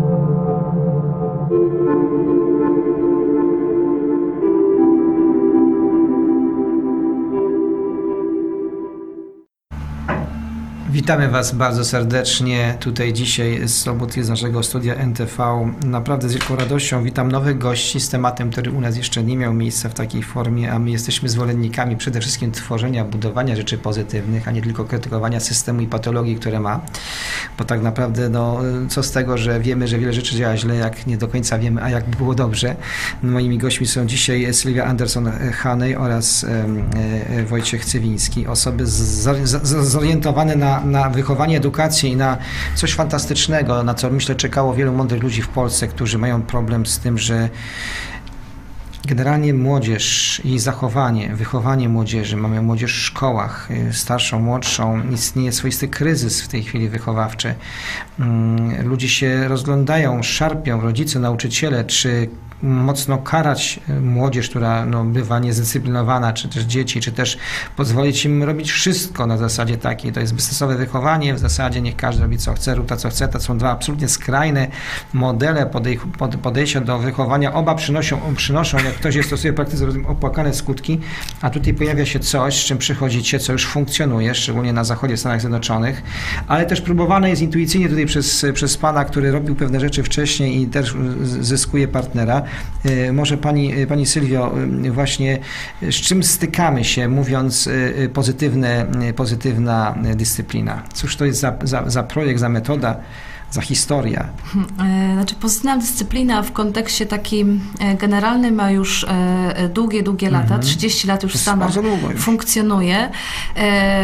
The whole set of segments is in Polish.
Thank you. Witamy Was bardzo serdecznie tutaj dzisiaj z soboty z naszego studia NTV. Naprawdę z wielką radością witam nowych gości z tematem, który u nas jeszcze nie miał miejsca w takiej formie, a my jesteśmy zwolennikami przede wszystkim tworzenia, budowania rzeczy pozytywnych, a nie tylko krytykowania systemu i patologii, które ma. Bo tak naprawdę, no, co z tego, że wiemy, że wiele rzeczy działa źle, jak nie do końca wiemy, a jak było dobrze. Moimi gośćmi są dzisiaj Sylwia Anderson-Hanej oraz e, Wojciech Cywiński, osoby zorientowane na na wychowanie, edukację i na coś fantastycznego, na co myślę czekało wielu mądrych ludzi w Polsce, którzy mają problem z tym, że Generalnie młodzież i zachowanie, wychowanie młodzieży, mamy młodzież w szkołach, y, starszą, młodszą, istnieje swoisty kryzys w tej chwili wychowawczy. Mm, ludzie się rozglądają, szarpią, rodzice, nauczyciele, czy mocno karać e, młodzież, która no, bywa niezdyscyplinowana, czy też dzieci, czy też pozwolić im robić wszystko na zasadzie takiej. To jest bezsensowe wychowanie, w zasadzie niech każdy robi co chce, to co chce. To są dwa absolutnie skrajne modele podej podejścia do wychowania. Oba przynoszą, przynoszą jak ktoś je stosuje praktyce, opłakane skutki, a tutaj pojawia się coś, z czym przychodzicie, co już funkcjonuje, szczególnie na zachodzie Stanach Zjednoczonych, ale też próbowane jest intuicyjnie tutaj przez, przez pana, który robił pewne rzeczy wcześniej i też zyskuje partnera. E, może pani, e, pani Sylwio, e, właśnie z czym stykamy się, mówiąc pozytywne, pozytywna dyscyplina? Cóż to jest za, za, za projekt, za metoda? Za historia? Hmm, znaczy pozytywna dyscyplina w kontekście takim generalnym ma już długie, długie lata, mhm. 30 lat już Stanach funkcjonuje.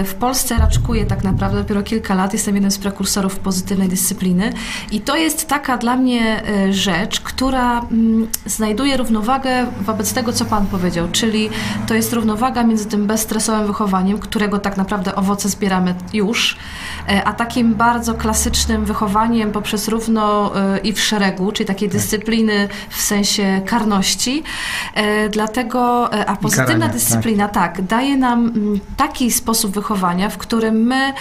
W Polsce raczkuje tak naprawdę dopiero kilka lat. Jestem jednym z prekursorów pozytywnej dyscypliny i to jest taka dla mnie rzecz, która mm, znajduje równowagę wobec tego, co Pan powiedział, czyli to jest równowaga między tym bezstresowym wychowaniem, którego tak naprawdę owoce zbieramy już, a takim bardzo klasycznym wychowaniem, poprzez równo e, i w szeregu, czyli takiej tak. dyscypliny w sensie karności. E, dlatego, e, a pozytywna karania, dyscyplina, tak. tak, daje nam mm, taki sposób wychowania, w którym my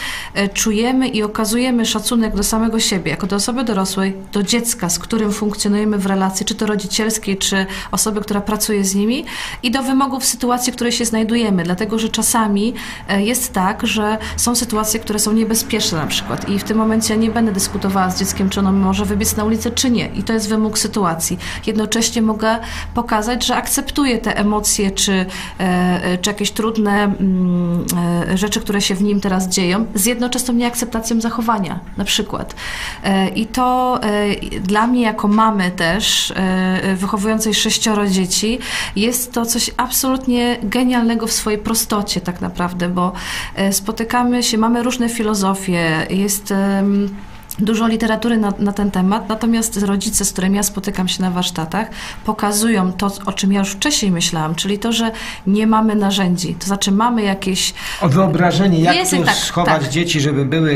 czujemy i okazujemy szacunek do samego siebie, jako do osoby dorosłej, do dziecka, z którym funkcjonujemy w relacji, czy to rodzicielskiej, czy osoby, która pracuje z nimi, i do wymogów sytuacji, w której się znajdujemy. Dlatego, że czasami jest tak, że są sytuacje, które są niebezpieczne na przykład i w tym momencie nie będę dyskutowała z dzieckiem, czy ono może wybiec na ulicę, czy nie. I to jest wymóg sytuacji. Jednocześnie mogę pokazać, że akceptuję te emocje, czy, e, e, czy jakieś trudne mm, e, rzeczy, które się w nim teraz dzieją, z jednoczesną nieakceptacją zachowania, na przykład. I to dla mnie, jako mamy też, wychowującej sześcioro dzieci, jest to coś absolutnie genialnego w swojej prostocie, tak naprawdę, bo spotykamy się, mamy różne filozofie, jest dużo literatury na, na, ten temat, natomiast rodzice, z którymi ja spotykam się na warsztatach, pokazują to, o czym ja już wcześniej myślałam, czyli to, że nie mamy narzędzi. To znaczy mamy jakieś... O wyobrażenie, jak tu tak, schować tak. dzieci, żeby były,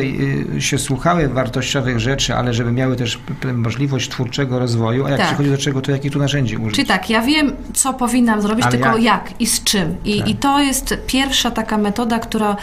y, się słuchały wartościowych rzeczy, ale żeby miały też możliwość twórczego rozwoju, a jak tak. przychodzi do czego, to jakich tu narzędzi użyć? Czyli tak, ja wiem, co powinnam zrobić, ale tylko jak? jak? i z czym. I, tak. I to jest pierwsza taka metoda, która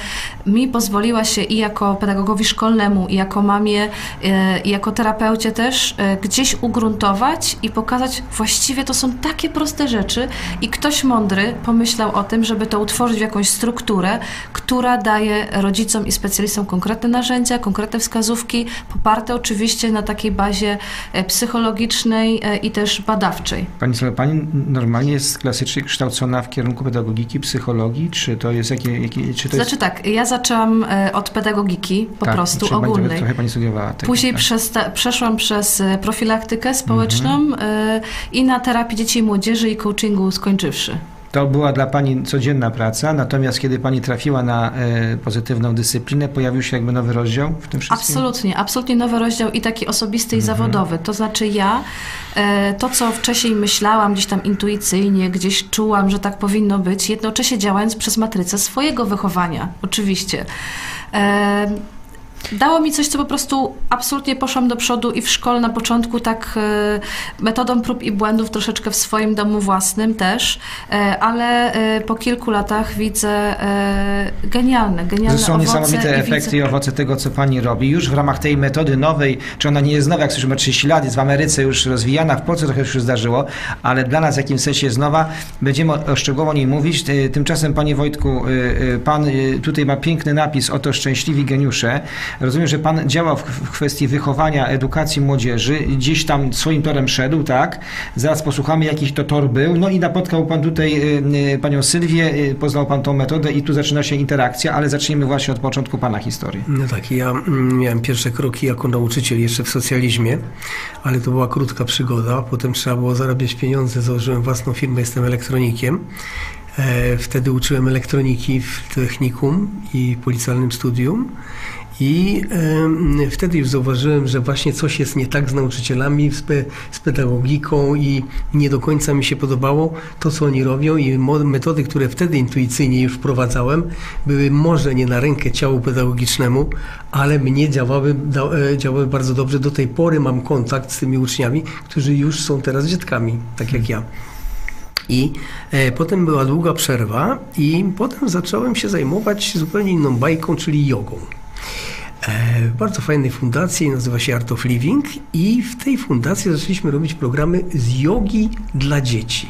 mi pozwoliła się i jako pedagogowi szkolnemu, i jako mamie E, jako terapeucie też e, gdzieś ugruntować i pokazać, właściwie to są takie proste rzeczy i ktoś mądry pomyślał o tym, żeby to utworzyć w jakąś strukturę, która daje rodzicom i specjalistom konkretne narzędzia, konkretne wskazówki, poparte oczywiście na takiej bazie e, psychologicznej i też badawczej. Pani Sylwia, Pani normalnie jest klasycznie kształcona w kierunku pedagogiki, psychologii, czy to jest jakie... jakie czy to znaczy jest... tak, ja zaczęłam od pedagogiki po tak, prostu ogólnej. Trochę Pani studiowała Później tak. Przesta- przeszłam przez e, profilaktykę społeczną mhm. y, i na terapię dzieci i młodzieży i coachingu skończywszy. To była dla Pani codzienna praca, natomiast kiedy Pani trafiła na y, pozytywną dyscyplinę, pojawił się jakby nowy rozdział w tym wszystkim? Absolutnie, absolutnie nowy rozdział i taki osobisty i mhm. zawodowy. To znaczy ja, y, to co wcześniej myślałam gdzieś tam intuicyjnie, gdzieś czułam, że tak powinno być, jednocześnie działając przez matrycę swojego wychowania, oczywiście. Dało mi coś, co po prostu absolutnie poszłam do przodu i w szkole na początku tak e, metodą prób i błędów troszeczkę w swoim domu własnym też, e, ale e, po kilku latach widzę genialne, genialne To są niesamowite efekty widzę... i owoce tego, co pani robi. Już w ramach tej metody nowej, czy ona nie jest nowa, jak ma 30 lat, jest w Ameryce już rozwijana, w Polsce trochę już zdarzyło, ale dla nas w jakimś sensie jest nowa. Będziemy szczegółowo o niej mówić. Tymczasem, panie Wojtku, pan tutaj ma piękny napis, oto szczęśliwi geniusze. Rozumiem, że Pan działał w kwestii wychowania, edukacji młodzieży, gdzieś tam swoim torem szedł, tak? Zaraz posłuchamy, jaki to tor był. No i napotkał Pan tutaj y, y, Panią Sylwię, y, poznał Pan tą metodę i tu zaczyna się interakcja, ale zacznijmy właśnie od początku Pana historii. No tak, ja mm, miałem pierwsze kroki jako nauczyciel jeszcze w socjalizmie, ale to była krótka przygoda. Potem trzeba było zarabiać pieniądze, założyłem własną firmę, jestem elektronikiem. E, wtedy uczyłem elektroniki w technikum i policjalnym studium. I y, wtedy już zauważyłem, że właśnie coś jest nie tak z nauczycielami, z, pe, z, pedagogiką i nie do końca mi się podobało to, co oni robią i metody, które wtedy intuicyjnie już wprowadzałem, były może nie na rękę ciału pedagogicznemu, ale mnie działały, da, e, działały bardzo dobrze. Do tej pory mam kontakt z tymi uczniami, którzy już są teraz dzietkami, tak jak ja. I e, potem była długa przerwa i potem zacząłem się zajmować zupełnie inną bajką, czyli jogą. E, bardzo fajnej fundacji, nazywa się Art of Living i w tej fundacji zaczęliśmy robić programy z jogi dla dzieci.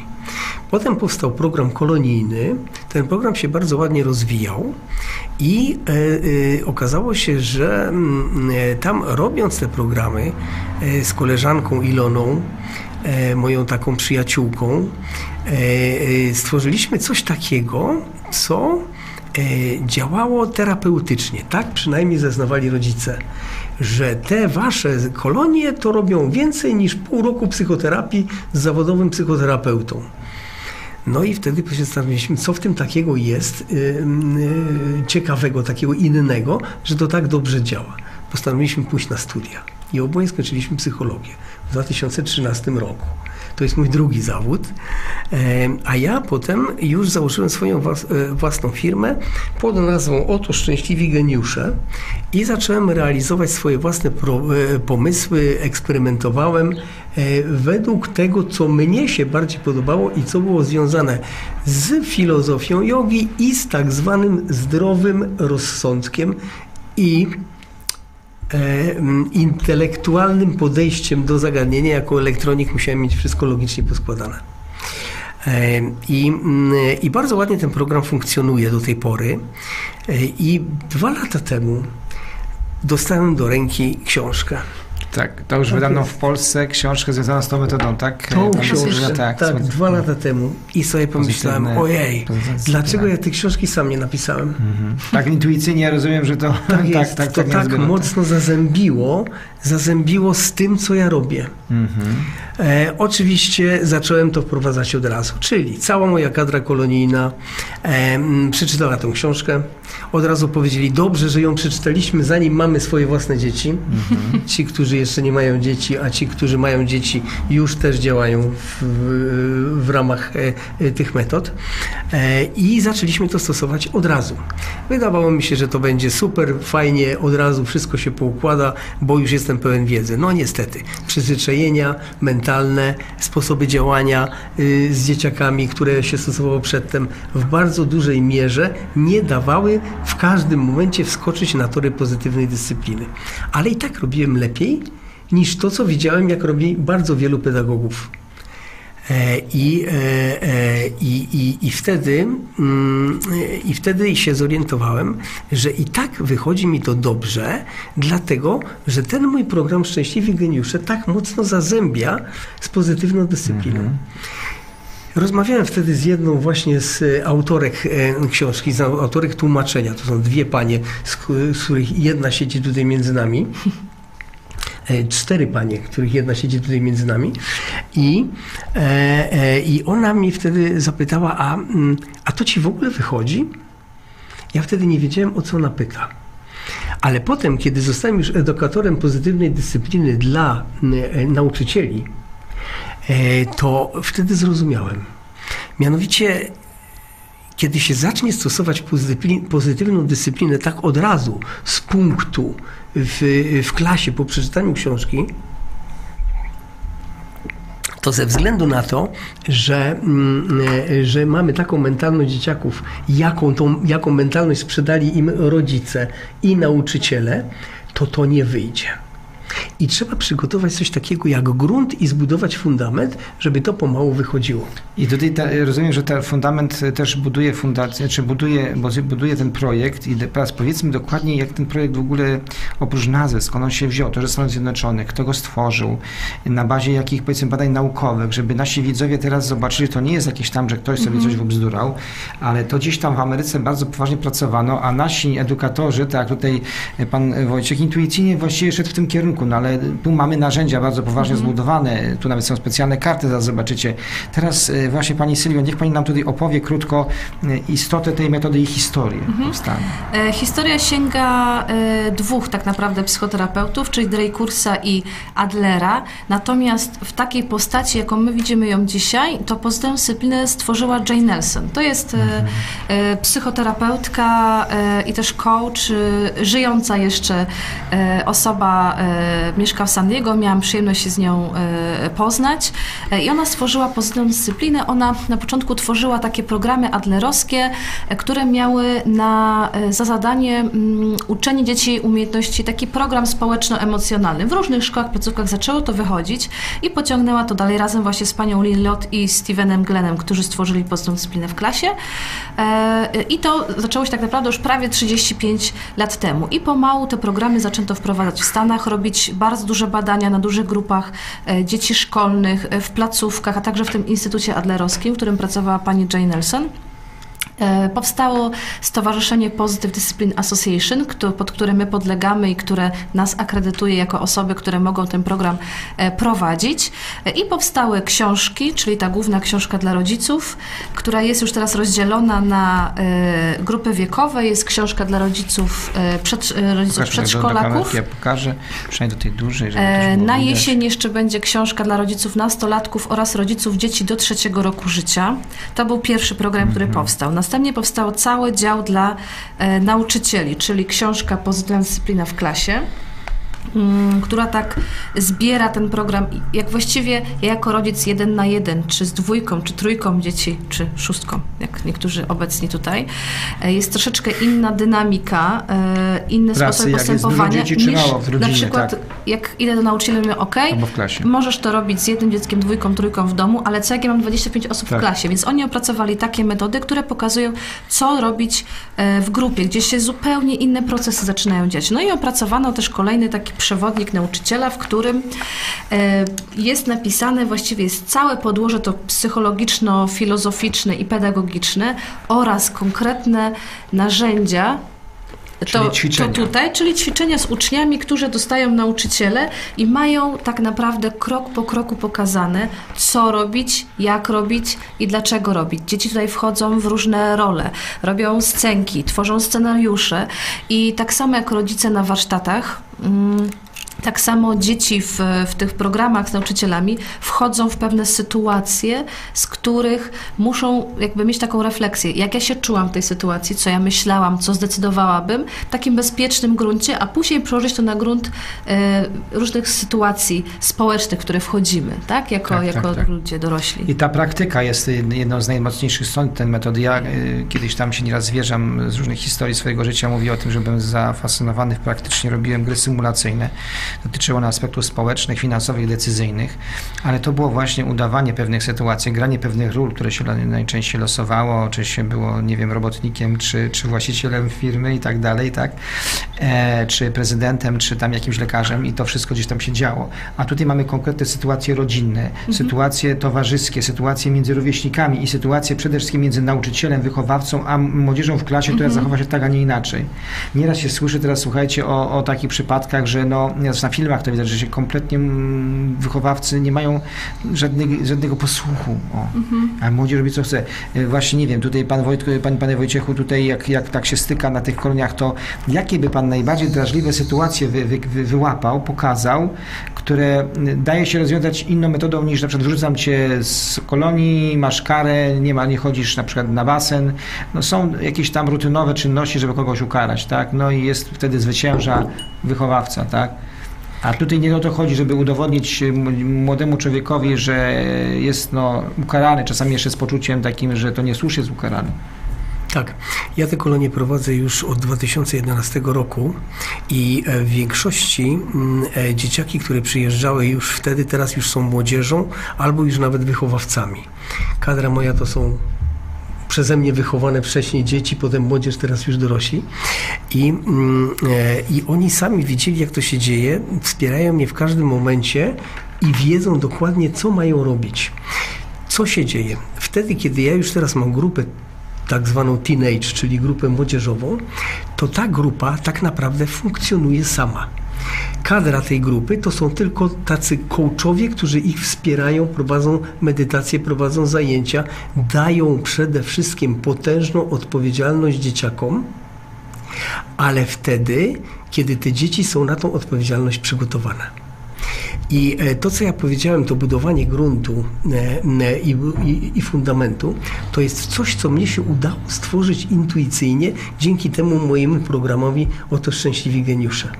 Potem powstał program kolonijny. Ten program się bardzo ładnie rozwijał i e, e, okazało się, że mm, tam robiąc te programy z koleżanką Iloną, moją taką przyjaciółką, stworzyliśmy coś takiego, co działało terapeutycznie. Tak przynajmniej zeznawali rodzice, że te wasze kolonie to robią więcej niż pół roku psychoterapii z zawodowym psychoterapeutą. No i wtedy zastanowiliśmy, co w tym takiego jest yy, yy, ciekawego, takiego innego, że to tak dobrze działa. Postanowiliśmy pójść na studia i oboje skończyliśmy psychologię 2013 roku. To jest mój drugi zawód. E, a ja potem już założyłem swoją e, własną firmę pod nazwą Oto Szczęśliwi Geniusze i zacząłem realizować swoje własne e, pomysły, eksperymentowałem według tego, co mnie się bardziej podobało i co było związane z filozofią jogi i z tak zwanym zdrowym rozsądkiem i intelektualnym podejściem do zagadnienia. Jako elektronik musiałem mieć wszystko logicznie poskładane. E, I, I bardzo ładnie ten program funkcjonuje do tej pory. E, I dwa lata temu dostałem do ręki książkę. Tak, to już tak wydano jest. w Polsce książkę związaną z tą metodą, tak? Tą książkę, tak, tak dwa lata temu. I sobie pomyślałem, ojej, dlaczego ja te książki sam nie napisałem? Mhm. Tak intuicyjnie rozumiem, że to tak, tak, jest, tak, to tak, tak mocno zazębiło, zazębiło z tym, co ja robię. Mhm. E, oczywiście zacząłem to wprowadzać od razu, czyli cała moja kadra kolonijna e, przeczytała tę książkę. Od razu powiedzieli, dobrze, że ją przeczytaliśmy, zanim mamy swoje własne dzieci. Mhm. Ci, którzy jeszcze nie mają dzieci, a ci, którzy mają dzieci, już też działają w, w ramach e, tych metod. E, I zaczęliśmy to stosować od razu. Wydawało mi się, że to będzie super, fajnie, od razu wszystko się poukłada, bo już jestem pełen wiedzy. No niestety, przyzwyczajenia mentalne, sposoby działania y, z dzieciakami, które się stosowało przedtem, w bardzo dużej mierze nie dawały w każdym momencie wskoczyć na tory pozytywnej dyscypliny. Ale i tak robiłem lepiej niż to, co widziałem, jak robi bardzo wielu pedagogów. E, I, e, e, i, i, i, wtedy, mm, I wtedy się zorientowałem, że i tak wychodzi mi to dobrze, dlatego, że ten mój program Szczęśliwi Geniusze tak mocno zazębia z pozytywną dyscypliną. Mhm. Rozmawiałem wtedy z jedną właśnie z autorek książki, z autorek tłumaczenia. To są dwie panie, z których jedna siedzi tutaj między nami. E, cztery panie, których jedna siedzi tutaj między nami. I, e, e, i ona mi wtedy zapytała, a, mm, a to ci w ogóle wychodzi? Ja wtedy nie wiedziałem, o co ona pyta. Ale potem, kiedy zostałem już edukatorem pozytywnej dyscypliny dla nauczycieli, to wtedy zrozumiałem. Mianowicie, kiedy się zacznie stosować pozytywną dyscyplinę tak od razu, z punktu, w, w klasie po przeczytaniu książki, to ze względu na to, że, mm, że mamy taką mentalność dzieciaków, jaką, tą, jaką mentalność sprzedali im rodzice i nauczyciele, to to nie wyjdzie. I trzeba przygotować coś takiego jak grunt i zbudować fundament, żeby to pomału wychodziło. I tutaj ta, rozumiem, że ten fundament też buduje fundację, czy buduje, buduje ten projekt i teraz powiedzmy dokładnie, jak ten projekt w ogóle oprócz nazwy, skąd on się wziął, to, że Stanów Zjednoczonych, kto go stworzył, na bazie jakich powiedzmy badań naukowych, żeby nasi widzowie teraz zobaczyli, to nie jest jakieś tam, że ktoś sobie -hmm. coś wybzdurał, ale to gdzieś tam w Ameryce bardzo poważnie pracowano, a nasi edukatorzy, tak jak tutaj pan Wojciech intuicyjnie właściwie szedł w tym kierunku, no ale tu mamy narzędzia bardzo poważnie -hmm. zbudowane, tu nawet są specjalne karty, zaraz zobaczycie. Teraz e, właśnie Pani Sylwio, niech Pani nam tutaj opowie krótko e, istotę tej metody i historię -hmm. powstania. E, historia sięga e, dwóch tak naprawdę psychoterapeutów, czyli Dreykursa i Adlera, natomiast w takiej postaci, jaką my widzimy ją dzisiaj, to pozytywną dyscyplinę stworzyła Jane Nelson. To jest -hmm. psychoterapeutka i też coach, żyjąca jeszcze osoba mieszka w San Diego, miałam przyjemność się z nią e, poznać e, i ona stworzyła pozytywną dyscyplinę. Ona na początku tworzyła takie programy adlerowskie, e, które miały na, za zadanie um, uczenie dzieci umiejętności, taki program społeczno-emocjonalny. W różnych szkołach, placówkach zaczęło to wychodzić i pociągnęła to dalej razem właśnie z panią Lynn Lott i Stevenem Glennem, którzy stworzyli pozytywną dyscyplinę w klasie. I to zaczęło się tak naprawdę już prawie 35 lat temu. I pomału te programy zaczęto wprowadzać w Stanach, robić bardzo duże badania na dużych grupach e, dzieci szkolnych, e, w placówkach, a także w tym Instytucie Adlerowskim, w którym pracowała pani Jane Nelson. E, powstało Stowarzyszenie Positive Discipline Association, pod które my podlegamy i które nas akredytuje jako osoby, które mogą ten program e, prowadzić. E, I powstały książki, czyli ta główna książka dla rodziców, która jest już teraz rozdzielona na grupy wiekowe. Jest książka dla rodziców, przed, rodziców Pokaż przedszkolaków. Do, ja pokażę, przynajmniej do tej dużej. na jesień jeszcze będzie książka dla rodziców nastolatków oraz rodziców dzieci do trzeciego roku życia. To był pierwszy program, mm -hmm. który mhm. powstał. Następnie powstał cały dział dla e, nauczycieli, czyli książka Pozytywna dyscyplina w klasie. Mm, która tak zbiera ten program, jak właściwie ja jako rodzic jeden na jeden, czy z dwójką, czy trójką dzieci, czy szóstką, jak niektórzy obecni tutaj, e, jest troszeczkę inna dynamika, e, inny Pracy, sposób postępowania dzieci, niż rodzinie, na przykład tak. jak idę do nauczyciela mówię, ok, możesz to robić z jednym dzieckiem, dwójką, trójką w domu, ale co jak ja mam 25 osób tak. w klasie, więc oni opracowali takie metody, które pokazują, co robić e, w grupie, gdzie się zupełnie inne procesy zaczynają dziać. No i opracowano też kolejny taki przewodnik nauczyciela, w którym e, jest napisane, właściwie jest całe podłoże to psychologiczno-filozoficzne i pedagogiczne oraz konkretne narzędzia, to, to, tutaj, czyli ćwiczenia z uczniami, którzy dostają nauczyciele i mają tak naprawdę krok po kroku pokazane, co robić, jak robić i dlaczego robić. Dzieci tutaj wchodzą w różne role, robią scenki, tworzą scenariusze i tak samo jak rodzice na warsztatach. Mm, tak samo dzieci w, w tych programach z nauczycielami wchodzą w pewne sytuacje, z których muszą jakby mieć taką refleksję, jak ja się czułam w tej sytuacji, co ja myślałam, co zdecydowałabym, w takim bezpiecznym gruncie, a później przełożyć to na grunt e, różnych sytuacji społecznych, w które wchodzimy, tak? Jako, tak, jako tak, tak. ludzie dorośli. I ta praktyka jest jedną z najmocniejszych stron tej metody. Ja y, kiedyś tam się nieraz zwierzam z różnych historii swojego życia, mówię o tym, że byłem zafascynowany, praktycznie robiłem gry symulacyjne dotyczyło one aspektów społecznych, finansowych, decyzyjnych, ale to było właśnie udawanie pewnych sytuacji, granie pewnych ról, które się najczęściej losowało, czy się było, nie wiem, robotnikiem, czy, czy właścicielem firmy i tak dalej, tak, e, czy prezydentem, czy tam jakimś lekarzem i to wszystko gdzieś tam się działo. A tutaj mamy konkretne sytuacje rodzinne, mhm. sytuacje towarzyskie, sytuacje między rówieśnikami i sytuacje przede wszystkim między nauczycielem, wychowawcą, a młodzieżą w klasie, która mhm. zachowa się tak, a nie inaczej. Nieraz się słyszy teraz, słuchajcie, o, o takich przypadkach, że no, też na filmach to widać, że się kompletnie mm, wychowawcy nie mają żadnego, żadnego posłuchu. O. Mhm. A młodzież robi co chce. E, właśnie nie wiem, tutaj pan Wojtku, pan, panie Wojciechu, tutaj jak, jak tak się styka na tych koloniach, to jakie by pan najbardziej drażliwe sytuacje wy, wy, wy, wyłapał, pokazał, które daje się rozwiązać inną metodą niż na przykład wrzucam cię z kolonii, masz karę, nie ma, nie chodzisz na przykład na basen. No są jakieś tam rutynowe czynności, żeby kogoś ukarać, tak? No i jest wtedy zwycięża wychowawca, tak? A tutaj nie o to chodzi, żeby udowodnić młodemu człowiekowi, że jest no, ukarany, czasami jeszcze z poczuciem takim, że to nie słusznie jest ukarany. Tak, ja te kolonie prowadzę już od 2011 roku i e, w większości mm, e, dzieciaki, które przyjeżdżały już wtedy, teraz już są młodzieżą albo już nawet wychowawcami. Kadra moja to są przeze mnie wychowane wcześniej dzieci, potem młodzież, teraz już dorośli. I, mm, e, I oni sami widzieli, jak to się dzieje, wspierają mnie w każdym momencie i wiedzą dokładnie, co mają robić. Co się dzieje? Wtedy, kiedy ja już teraz mam grupę tak zwaną teenage, czyli grupę młodzieżową, to ta grupa tak naprawdę funkcjonuje sama. Kadra tej grupy to są tylko tacy coachowie, którzy ich wspierają, prowadzą medytacje, prowadzą zajęcia, dają przede wszystkim potężną odpowiedzialność dzieciakom, ale wtedy, kiedy te dzieci są na tą odpowiedzialność przygotowane. I e, to, co ja powiedziałem, to budowanie gruntu e, i, i, i, fundamentu, to jest coś, co mnie się udało stworzyć intuicyjnie dzięki temu mojemu programowi Oto Szczęśliwi Geniusze.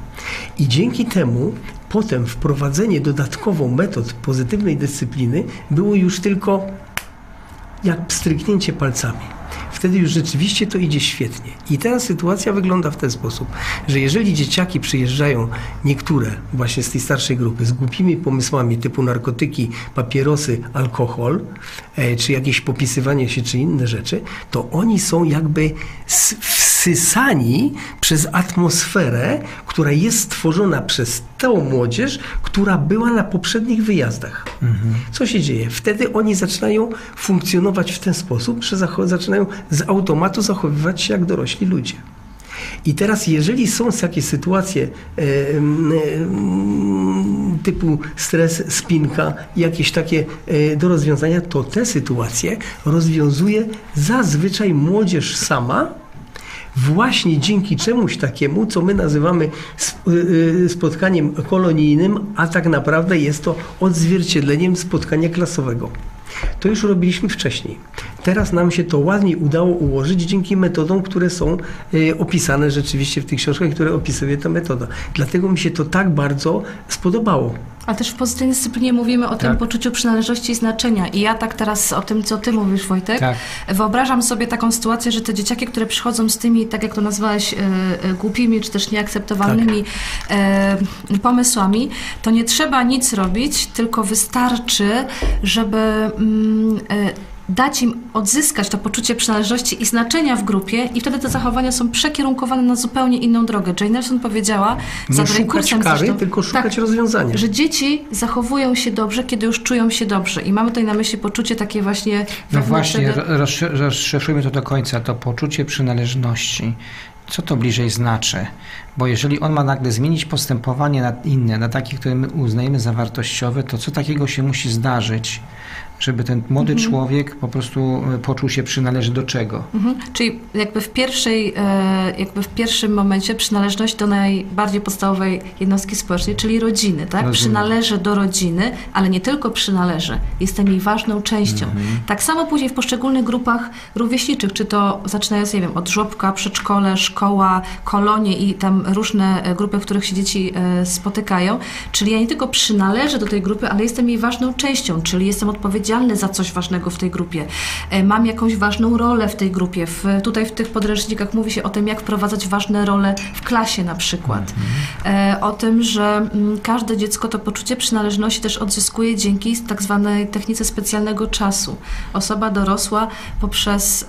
I dzięki temu potem wprowadzenie dodatkowo metod pozytywnej dyscypliny było już tylko jak stryknięcie palcami wtedy już rzeczywiście to idzie świetnie. I teraz sytuacja wygląda w ten sposób, że jeżeli dzieciaki przyjeżdżają, niektóre właśnie z tej starszej grupy, z głupimi pomysłami typu narkotyki, papierosy, alkohol, e, czy jakieś popisywanie się, czy inne rzeczy, to oni są jakby wsysani przez atmosferę, która jest stworzona przez tę młodzież, która była na poprzednich wyjazdach. Mhm. Co się dzieje? Wtedy oni zaczynają funkcjonować w ten sposób, że zaczynają z automatu zachowywać się jak dorośli ludzie. I teraz, jeżeli są takie sytuacje e, e, typu stres, spinka, jakieś takie e, do rozwiązania, to te sytuacje rozwiązuje zazwyczaj młodzież sama, właśnie dzięki czemuś takiemu, co my nazywamy y, y, spotkaniem kolonijnym, a tak naprawdę jest to odzwierciedleniem spotkania klasowego. To już robiliśmy wcześniej. Teraz nam się to ładnie udało ułożyć dzięki metodom, które są y, opisane rzeczywiście w tych książkach, które opisuje ta metoda. Dlatego mi się to tak bardzo spodobało. A też w pozytywnej dyscyplinie mówimy o tak. tym poczuciu przynależności i znaczenia. I ja tak teraz o tym, co ty mówisz, Wojtek, tak. wyobrażam sobie taką sytuację, że te dzieciaki, które przychodzą z tymi, tak jak to nazwałeś, e, e, głupimi czy też nieakceptowalnymi tak. e, pomysłami, to nie trzeba nic robić, tylko wystarczy, żeby mm, dać im odzyskać to poczucie przynależności i znaczenia w grupie i wtedy te zachowania są przekierunkowane na zupełnie inną drogę. Jane Nelson powiedziała, nie szukać kary, zresztą, tylko szukać tak, rozwiązania. Że dzieci zachowują się dobrze, kiedy już czują się dobrze i mamy tutaj na myśli poczucie takie właśnie... No właśnie, rozszerzujmy to do końca, to poczucie przynależności. Co to bliżej znaczy? Bo jeżeli on ma nagle zmienić postępowanie na inne, na takie, które my uznajemy za wartościowe, to co takiego się musi zdarzyć, żeby ten młody mhm. człowiek po prostu e, poczuł się przynależy do czego. Mhm. Czyli jakby w, pierwszej, e, jakby w pierwszym momencie przynależność do najbardziej podstawowej jednostki społecznej, czyli rodziny. Tak? Przynależy do rodziny, ale nie tylko przynależy, jestem jej ważną częścią. Mhm. Tak samo później w poszczególnych grupach rówieśniczych, czy to zaczynając, nie wiem, od żłobka, przedszkole, szkoła, kolonie i tam różne e, grupy, w których się dzieci spotykają, czyli ja nie tylko przynależę do tej grupy, ale jestem jej ważną częścią, czyli jestem odpowiedzialna odpowiedzialny za coś ważnego w tej grupie. E, mam jakąś ważną rolę w tej grupie. W, tutaj w tych podręcznikach mówi się o tym, jak wprowadzać ważne role w klasie na przykład. Mhm. O tym, że mm, każde dziecko to poczucie przynależności też odzyskuje dzięki tak zwanej technice specjalnego czasu. Osoba dorosła poprzez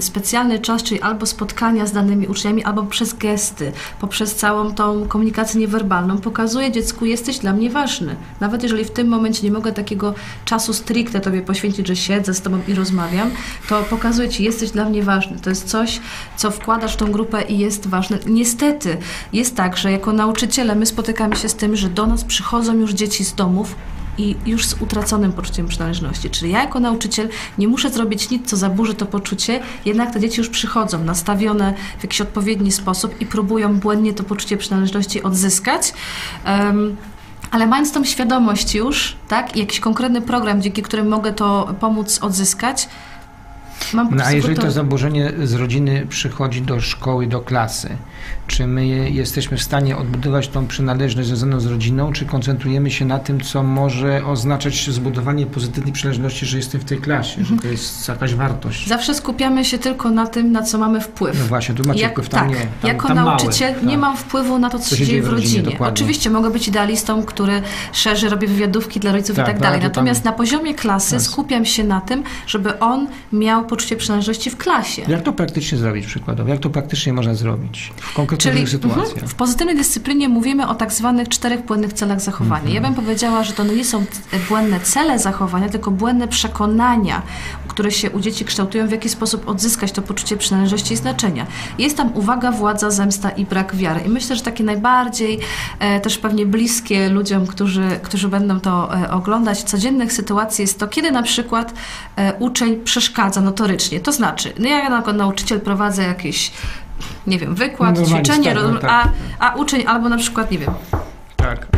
specjalny czas, czyli albo spotkania z danymi uczniami, albo przez gesty, poprzez całą tą komunikację niewerbalną, pokazuje dziecku, jesteś dla mnie ważny. Nawet jeżeli w tym momencie nie mogę takiego czasu stricte stricte Tobie poświęcić, że siedzę z Tobą i rozmawiam, to pokazuje Ci, jesteś dla mnie ważny. To jest coś, co wkładasz w tą grupę i jest ważne. Niestety jest tak, że jako nauczyciele my spotykamy się z tym, że do nas przychodzą już dzieci z domów, i już z utraconym poczuciem przynależności. Czyli ja jako nauczyciel nie muszę zrobić nic, co zaburzy to poczucie, jednak te dzieci już przychodzą nastawione w jakiś odpowiedni sposób i próbują błędnie to poczucie przynależności odzyskać. Um, ale mając tą świadomość już, tak, i jakiś konkretny program, dzięki którym mogę to pomóc odzyskać, mam No a jeżeli to zaburzenie z rodziny przychodzi do szkoły, do klasy, czy my jesteśmy w stanie odbudować tą przynależność związaną z rodziną, czy koncentrujemy się na tym, co może oznaczać zbudowanie pozytywnej przynależności, że jestem w tej klasie, że to jest jakaś wartość? Zawsze skupiamy się tylko na tym, na co mamy wpływ. No właśnie, tu macie Jak, wpływ, tam tak, nie. Tam, jako tam nauczyciel małe, nie tak. mam wpływu na to, co, co się dzieje w rodzinie. rodzinie. Oczywiście mogę być idealistą, który szerzy robi wywiadówki dla rodziców tak, i tak dalej. Natomiast tam... na poziomie klasy tak. skupiam się na tym, żeby on miał poczucie przynależności w klasie. Jak to praktycznie zrobić przykładowo? Jak to praktycznie można zrobić? W konkretnych Czyli, sytuacjach? W pozytywnej dyscyplinie mówimy o tak zwanych czterech błędnych celach zachowania. Mm -hmm. Ja bym powiedziała, że to nie są błędne cele zachowania, tylko błędne przekonania, które się u dzieci kształtują, w jaki sposób odzyskać to poczucie przynależności i znaczenia. Jest tam uwaga, władza, zemsta i brak wiary. I myślę, że takie najbardziej e, też pewnie bliskie ludziom, którzy, którzy będą to e, oglądać, codziennych sytuacji jest to, kiedy na przykład e, uczeń przeszkadza notorycznie. To znaczy, no ja jako nauczyciel prowadzę jakieś nie wiem, wykład, ćwiczenie, tak. A, a uczeń albo na przykład, nie wiem,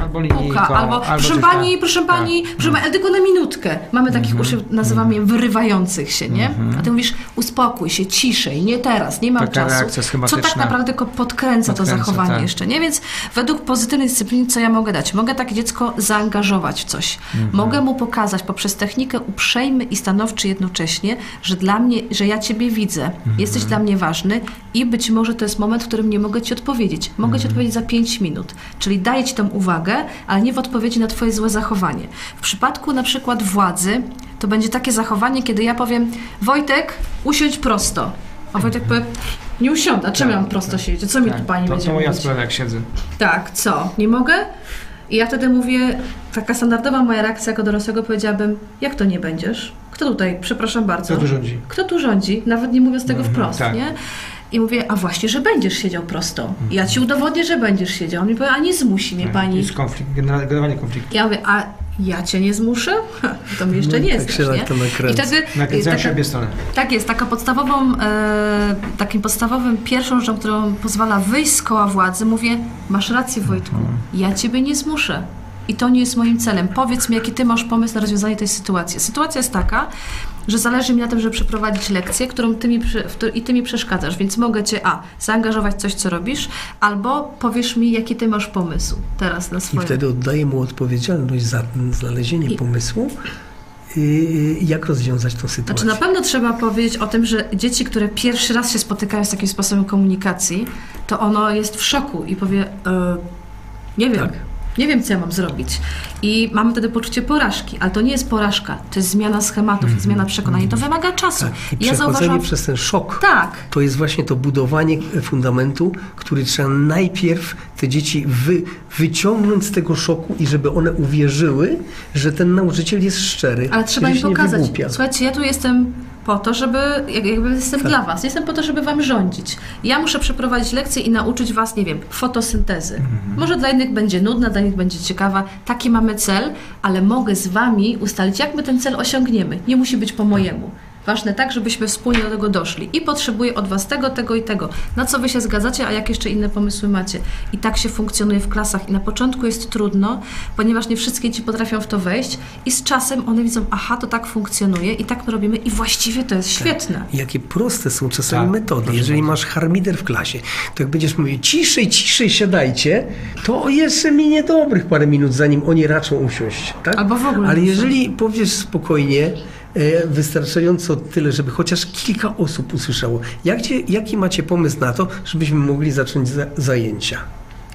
albo linijką, albo, albo proszę pani, proszę pani, tak. proszę pani, tylko na minutkę. Mamy takich mm -hmm. uczniów, nazywamy je wyrywających się, nie? Mm -hmm. A ty mówisz, uspokój się, ciszej, nie teraz, nie mam Taka czasu. Reakcja co tak naprawdę tylko podkręca, podkręca to zachowanie tak. jeszcze, nie? Więc według pozytywnej dyscypliny, co ja mogę dać? Mogę takie dziecko zaangażować w coś. Mm -hmm. Mogę mu pokazać poprzez technikę uprzejmy i stanowczy jednocześnie, że dla mnie, że ja ciebie widzę, mhm. jesteś dla mnie ważny i być może to jest moment, w którym nie mogę ci odpowiedzieć. Mogę ci mhm. odpowiedzieć za 5 minut. Czyli daję ci tą uwagę, ale nie w odpowiedzi na Twoje złe zachowanie. W przypadku na przykład władzy, to będzie takie zachowanie, kiedy ja powiem Wojtek, usiądź prosto. A Wojtek powie, nie usiądę, a czemu tak, mam prosto tak, siedzieć? Co mi tak, tu pani to, będzie To moja sprawa, jak siedzę. Tak, co? Nie mogę? I ja wtedy mówię, taka standardowa moja reakcja jako dorosłego powiedziałabym, jak to nie będziesz? Kto tutaj, przepraszam bardzo. Kto tu rządzi? Kto tu rządzi? Nawet nie mówiąc tego mm, wprost, tak. nie? I mówię, a właśnie, że będziesz siedział prosto. Ja ci udowodnię, że będziesz siedział. On mi powie, a nie zmusi mnie pani. To jest konflikt, generowanie konfliktu. Ja mówię, a ja cię nie zmuszę? To mi jeszcze no, nie tak się tak to I wtedy Nakręcają się obie strony. Tak jest, taka podstawową, e, takim podstawowym pierwszą rzeczą, którą pozwala wyjść z koła władzy, mówię, masz rację Wojtku, mhm. ja ciebie nie zmuszę. I to nie jest moim celem. Powiedz mi, jaki ty masz pomysł na rozwiązanie tej sytuacji. Sytuacja jest taka, że zależy mi na tym, żeby przeprowadzić lekcję, którą ty mi, i ty mi przeszkadzasz, więc mogę cię a. zaangażować w coś, co robisz, albo powiesz mi, jaki ty masz pomysł teraz na swoje. I wtedy oddaję mu odpowiedzialność za znalezienie I... pomysłu jak rozwiązać tę sytuację. Znaczy na pewno trzeba powiedzieć o tym, że dzieci, które pierwszy raz się spotykają z takim sposobem komunikacji, to ono jest w szoku i powie, e, nie wiem, tak. Nie wiem, co ja mam zrobić. I mamy wtedy poczucie porażki, ale to nie jest porażka, to jest zmiana schematów, mm -hmm. zmiana przekonań. To wymaga czasu. Tak. I ja zauważam... przez ten szok, tak. to jest właśnie to budowanie fundamentu, który trzeba najpierw te dzieci wy, wyciągnąć z tego szoku i żeby one uwierzyły, że ten nauczyciel jest szczery. Ale trzeba im pokazać. Słuchajcie, ja tu jestem po to, żeby, jakby jestem tak. dla was, jestem po to, żeby wam rządzić. Ja muszę przeprowadzić lekcję i nauczyć was, nie wiem, fotosyntezy. Mhm. Może dla innych będzie nudna, dla innych będzie ciekawa. Taki mamy cel, ale mogę z wami ustalić, jak my ten cel osiągniemy. Nie musi być po mojemu. Ważne tak, żebyśmy wspólnie do tego doszli. I potrzebuję od Was tego, tego i tego. Na co Wy się zgadzacie, a jak jeszcze inne pomysły macie. I tak się funkcjonuje w klasach. I na początku jest trudno, ponieważ nie wszystkie ci potrafią w to wejść i z czasem one widzą, aha, to tak funkcjonuje i tak my robimy i właściwie to jest tak. świetne. Jakie proste są czasami tak, metody. Jeżeli masz harmider w klasie, to jak będziesz mówił ciszej, ciszej siadajcie, to jeszcze minie dobrych parę minut, zanim oni raczą usiąść. Tak? Albo w ogóle. Ale jeżeli powiesz spokojnie, wystarczająco tyle, żeby chociaż kilka osób usłyszało. Jakie, jaki macie pomysł na to, żebyśmy mogli zacząć za, zajęcia?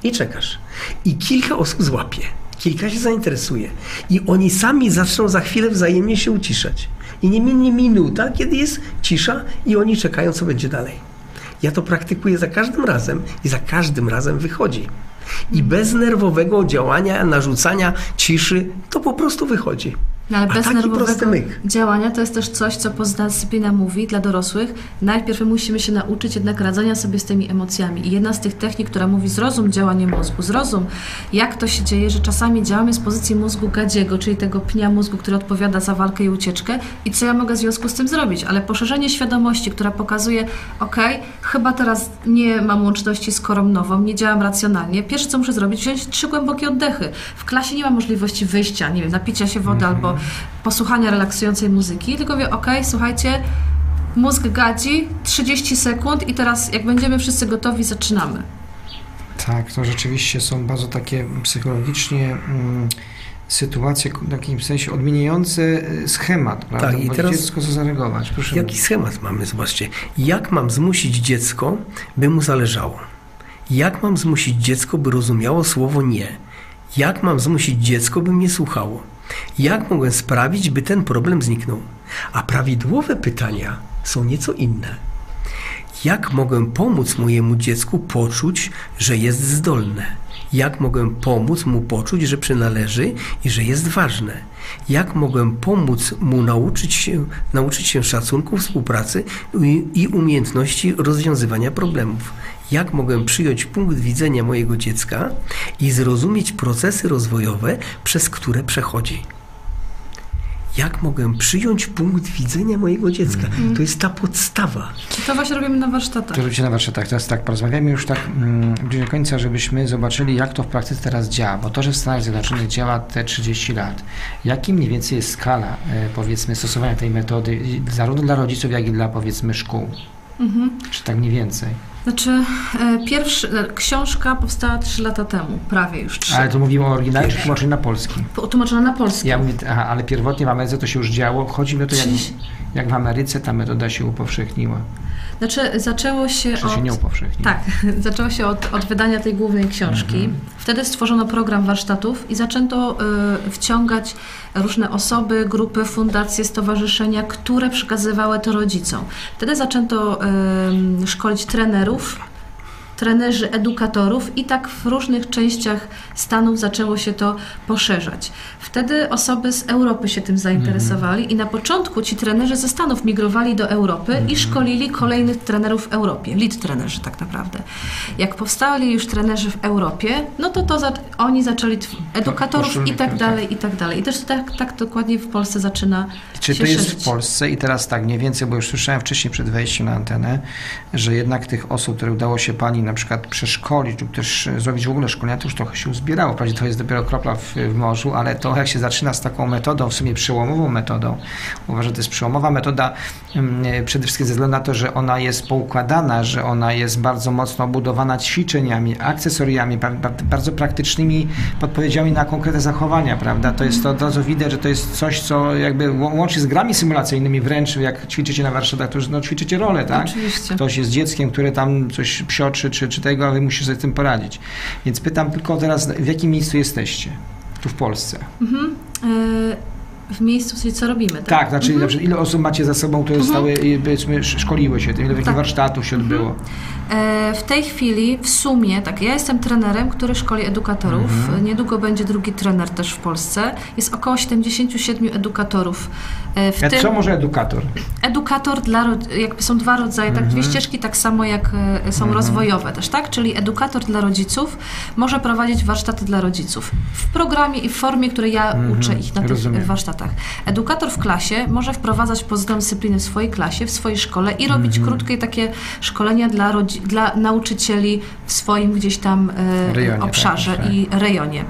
I czekasz. I kilka osób złapie. Kilka się zainteresuje. I oni sami zaczną za chwilę wzajemnie się uciszać. I nie minie minuta, kiedy jest cisza i oni czekają, co będzie dalej. Ja to praktykuję za każdym razem i za każdym razem wychodzi. I bez nerwowego działania, narzucania ciszy, to po prostu wychodzi. No, ale bez nerwowego działania to jest też coś, co pozytywna dyscyplina mówi dla dorosłych. Najpierw musimy się nauczyć jednak radzenia sobie z tymi emocjami. I jedna z tych technik, która mówi zrozum działanie mózgu, zrozum jak to się dzieje, że czasami działamy z pozycji mózgu gadziego, czyli tego pnia mózgu, który odpowiada za walkę i ucieczkę i co ja mogę w związku z tym zrobić. Ale poszerzenie świadomości, która pokazuje, ok, chyba teraz nie mam łączności z korą nową, nie działam racjonalnie. Pierwsze, co muszę zrobić, wziąć trzy głębokie oddechy. W klasie nie ma możliwości wyjścia, nie wiem, napicia się wody mhm. albo posłuchania relaksującej muzyki, tylko wie, ok, słuchajcie, mózg gadzi, 30 sekund i teraz jak będziemy wszyscy gotowi, zaczynamy. Tak, to rzeczywiście są bardzo takie psychologicznie mm, sytuacje w jakimś sensie odmieniające y, schemat, prawda? Tak, i teraz dziecko co zareagować. Proszę jaki mówić. schemat mamy, zobaczcie. Jak mam zmusić dziecko, by mu zależało? Jak mam zmusić dziecko, by rozumiało słowo nie? Jak mam zmusić dziecko, by mnie słuchało? Jak mogę sprawić, by ten problem zniknął? A prawidłowe pytania są nieco inne. Jak mogę pomóc mojemu dziecku poczuć, że jest zdolne? Jak mogę pomóc mu poczuć, że przynależy i że jest ważne? Jak mogę pomóc mu nauczyć się, nauczyć się szacunku, współpracy i umiejętności rozwiązywania problemów? Jak mogę przyjąć punkt widzenia mojego dziecka i zrozumieć procesy rozwojowe, przez które przechodzi? jak mogę przyjąć punkt widzenia mojego dziecka. Mm. To jest ta podstawa. I to właśnie robimy na warsztatach. To robicie na warsztatach. Teraz tak, porozmawiamy już tak mm, bliżej końca, żebyśmy zobaczyli, jak to w praktyce teraz działa. Bo to, że w Stanach Zjednoczonych działa te 30 lat, jaki mniej więcej jest skala, e, powiedzmy, stosowania tej metody, zarówno dla rodziców, jak i dla, powiedzmy, szkół? Mhm. Czy tak mniej więcej? Znaczy, e, pierwsza e, książka powstała 3 lata temu, prawie już 3. Ale to mówimy o oryginale czy tłumaczeniu na polski? Tłumaczona na polski. Ja mówię, aha, ale pierwotnie w Ameryce to się już działo. Chodzi mi o to, jak, jak w Ameryce ta metoda się upowszechniła. Znaczy, zaczęło się Że od... się nie. Tak, zaczęło się od, od wydania tej głównej książki. Mhm. Wtedy stworzono program warsztatów i zaczęto y, wciągać różne osoby, grupy, fundacje, stowarzyszenia, które przekazywały to rodzicom. Wtedy zaczęto y, szkolić trenerów, trenerzy edukatorów i tak w różnych częściach Stanów zaczęło się to poszerzać. Wtedy osoby z Europy się tym zainteresowali mm. i na początku ci trenerzy ze Stanów migrowali do Europy i mhm. szkolili kolejnych trenerów w Europie, lead trenerzy tak naprawdę. Jak powstali już trenerzy w Europie, no to, to za, oni zaczęli edukatorów i tak dalej, i tak dalej. I też tak, tak dokładnie w Polsce zaczyna Czy to jest w Polsce i teraz tak, mniej więcej, bo już słyszałem wcześniej przed wejściem na antenę, że jednak tych osób, które udało się Pani na przykład przeszkolić lub też zrobić w ogóle szkolenia, to już trochę się uzbierało. Wprawdzie to jest dopiero kropla w, w morzu, ale to jak się zaczyna z taką metodą, w sumie przełomową metodą, uważam, że to jest przełomowa metoda mm, przede wszystkim ze względu na to, że ona jest poukładana, że ona jest bardzo mocno obudowana ćwiczeniami, akcesoriami, bardzo praktycznymi podpowiedziami na konkretne zachowania, prawda? To jest to od razu widać, że to jest coś, co jakby łączy z grami symulacyjnymi wręcz, jak ćwiczycie na warsztatach, to już no, ćwiczycie rolę, tak? Oczywiście. Ktoś jest dzieckiem, które tam coś psioczy, czy, czy tego, a wy musicie sobie z tym poradzić. Więc pytam tylko teraz, w jakim miejscu jesteście tu w Polsce? Mhm. Y w miejscu, co robimy. Tak, tak znaczy mhm. ile osób macie za sobą, które mhm. zostały, powiedzmy, szkoliły się, ile takich tak. warsztatów się odbyło? Mhm. E, w tej chwili w sumie, tak, ja jestem trenerem, który szkoli edukatorów. Mhm. Niedługo będzie drugi trener też w Polsce. Jest około 77 edukatorów. E, w tym, co może edukator? Edukator dla, jakby są dwa rodzaje, tak, dwie mhm. ścieżki, tak samo jak e, są rozwojowe też, tak? Czyli edukator dla rodziców może prowadzić warsztaty dla rodziców w programie i w formie, której ja uczę ich na tych Rozumiem. warsztatach. Edukator w klasie może wprowadzać pozytywną dyscyplinę w swojej klasie, w swojej szkole i robić krótkie takie szkolenia dla dla nauczycieli w swoim gdzieś tam e, rejonie, tak, obszarze tak, i rejonie.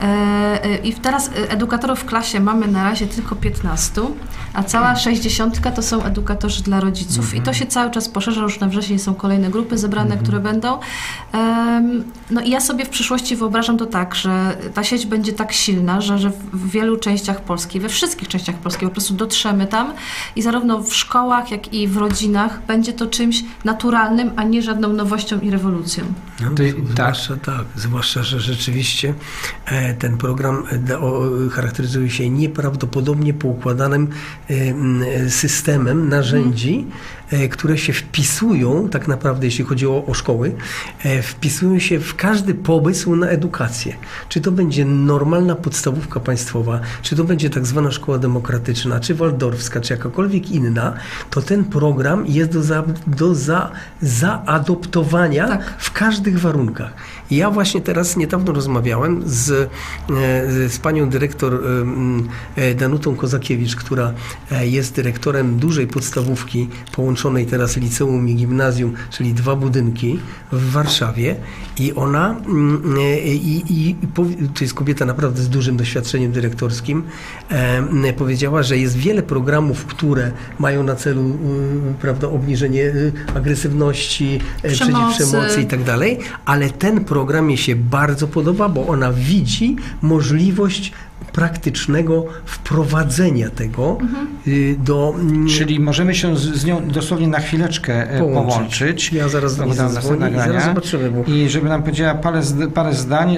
E, e, I teraz edukatorów w klasie mamy na razie tylko 15, a cała 60 to są edukatorzy dla rodziców. I to mhm. się cały czas poszerza, już na wrześniu są kolejne grupy zebrane, mhm. które będą. No i ja sobie w przyszłości wyobrażam to tak, że ta sieć będzie tak silna, że, że w wielu częściach Polski, we wszystkich częściach Polski po prostu dotrzemy tam i zarówno w szkołach, jak i w rodzinach będzie to czymś naturalnym, a nie żadną nowością i rewolucją. No, to, zwłaszcza tak. tak, zwłaszcza, że rzeczywiście e, ten program charakteryzuje się nieprawdopodobnie poukładanym systemem narzędzi, E, które się wpisują, tak naprawdę jeśli chodzi o, o szkoły, e, wpisują się w każdy pomysł na edukację. Czy to będzie normalna podstawówka państwowa, czy to będzie tak zwana szkoła demokratyczna, czy waldorfska, czy jakakolwiek inna, to ten program jest do, za, do za, zaadoptowania tak. w każdych warunkach. Ja właśnie teraz niedawno rozmawiałem z, e, z panią dyrektor Danutą Kozakiewicz, która jest dyrektorem dużej podstawówki połączonej teraz liceum i gimnazjum, czyli dwa budynki w Warszawie. I ona i, i, to jest kobieta naprawdę z dużym doświadczeniem dyrektorskim e, powiedziała, że jest wiele programów, które mają na celu e, prawda, obniżenie e, agresywności, przeciw przemocy. i tak dalej, ale ten program jej się bardzo podoba, bo ona widzi możliwość praktycznego wprowadzenia tego mhm. Y, do... Mm, Czyli możemy się z, z, nią dosłownie na chwileczkę e, połączyć. połączyć. Ja zaraz do niej zadzwonię i zaraz zobaczymy. Bo... I żeby nam powiedziała parę, parę zdań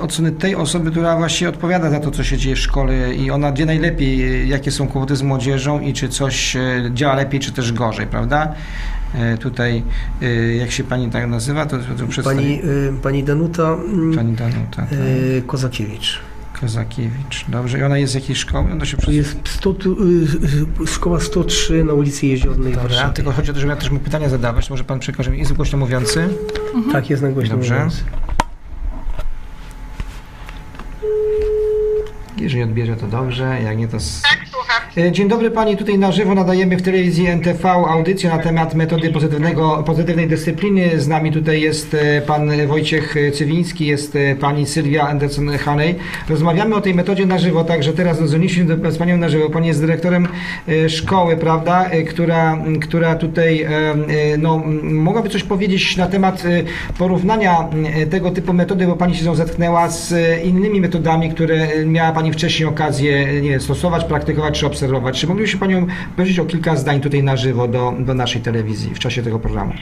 od strony tej osoby, która właśnie odpowiada za to, co się dzieje w szkole i ona wie najlepiej, jakie są kłopoty z młodzieżą i czy coś e, działa lepiej, czy też gorzej, prawda? E, tutaj, jak się pani tak nazywa, to, to pani, pani Danuta, mm, pani Danuta tak. Kozakiewicz. Kozakiewicz. Dobrze. I ona jest z jakiej szkoły? Ona się jest 100, y, y, szkoła 103 na ulicy Jeziornej Warszawie. Tylko chodzi o to, żebym ja też mógł pytania zadawać. Może pan przekaże mi. Jest głośno mówiący? Mhm. Tak, jest na głośno Dobrze. mówiący. Jeżeli odbierze, to dobrze. Jak nie, to... E, dzień dobry Pani, tutaj na żywo nadajemy w telewizji NTV audycję na temat metody pozytywnego, pozytywnej dyscypliny. Z nami tutaj jest e, Pan Wojciech Cywiński, jest e, Pani Sylwia Anderson-Hanej. Rozmawiamy o tej metodzie na żywo, także teraz dzwoniliśmy z Panią na żywo. Pani jest dyrektorem szkoły, prawda, która, która tutaj no, mogłaby coś powiedzieć na temat porównania tego typu metody, bo Pani się zetknęła z innymi metodami, które miała Pani wcześniej okazję nie, stosować, praktykować czy obserwować obserwować. Czy moglibyście Panią prosić o kilka zdań tutaj na żywo do, do naszej telewizji w czasie tego programu?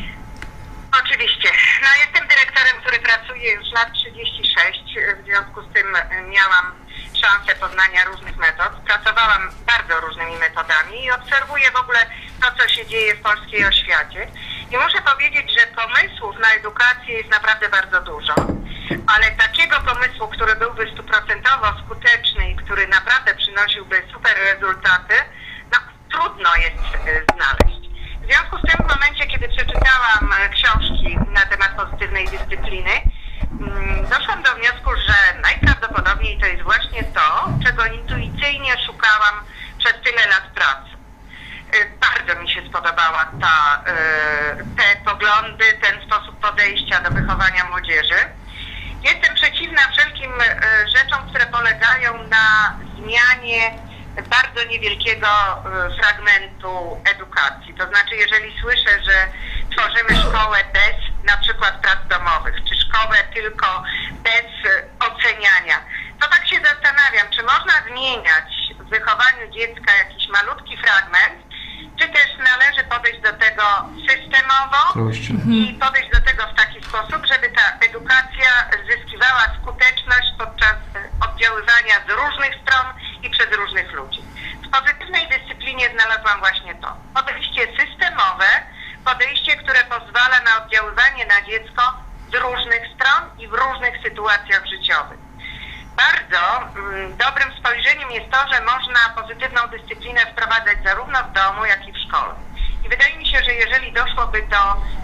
Oczywiście. No, jestem dyrektorem, który pracuje już lat 36. W związku z tym miałam szansę poznania różnych metod. Pracowałam bardzo różnymi metodami i obserwuję w ogóle to, co się dzieje w polskiej oświacie. I muszę powiedzieć, że pomysłów na edukację jest naprawdę bardzo dużo, ale takiego pomysłu, który byłby stuprocentowo skuteczny i który naprawdę przynosiłby super rezultaty, no trudno jest e, znaleźć. W związku z tym w momencie, kiedy przeczytałam e, książki na temat pozytywnej dyscypliny, mm, doszłam do wniosku, że najprawdopodobniej to jest właśnie to, czego intuicyjnie szukałam przez tyle lat pracy. Y, bardzo mi się spodobała ta, y, te poglądy, ten sposób podejścia do wychowania młodzieży. Jestem przeciwna wszelkim y, rzeczom, które polegają na zmianie bardzo niewielkiego fragmentu edukacji. To znaczy, jeżeli słyszę, że tworzymy szkołę bez na przykład prac domowych, czy szkołę tylko bez oceniania, to tak się zastanawiam, czy można zmieniać w wychowaniu dziecka jakiś malutki fragment, czy też należy podejść do tego systemowo i podejść